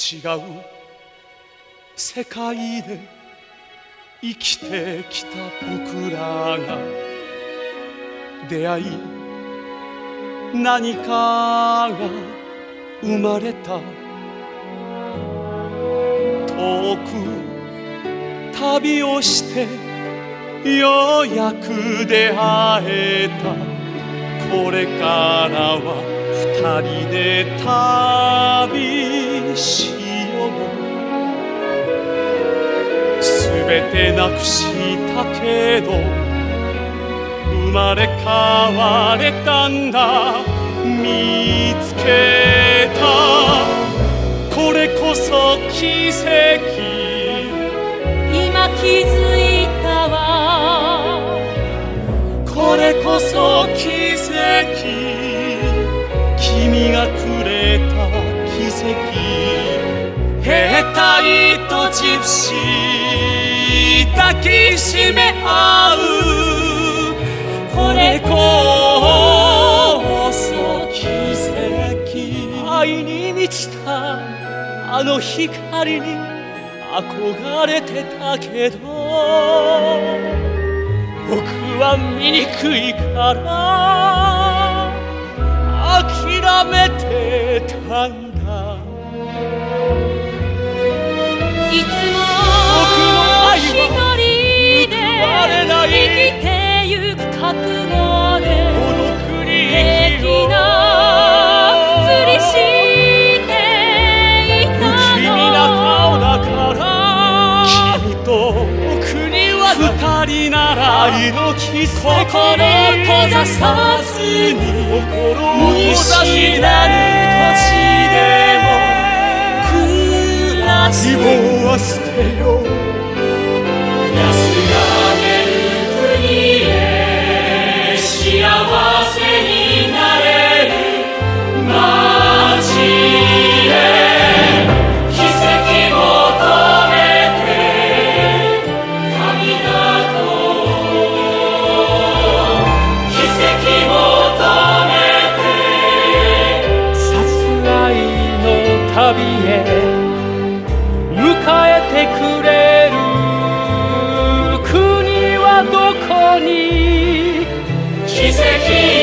違う世界で生きてきた僕らが出会い何かが生まれた。遠く旅をしてようやく出会えた。これからは二人で旅。しようすべてなくしたけど生まれ変われたんだ。見つけた。これこそ奇跡。今気づいたわ。これこそ奇跡。隊とジプシー抱きしめ合うこれこそ奇跡愛に満ちたあの光に憧れてたけど僕は醜いから諦めてたんだ。愛一人で生きてゆく覚悟でこの国平気なふりしていた気味な顔のだから君と僕には二人なら愛の奇跡心閉ざさずに心見知知らぬ希望は捨てよ。安らげる国へ。幸せになれる街へ。奇跡求めて。旅立と奇跡求めて。さすらいの旅へ。国はどこに奇跡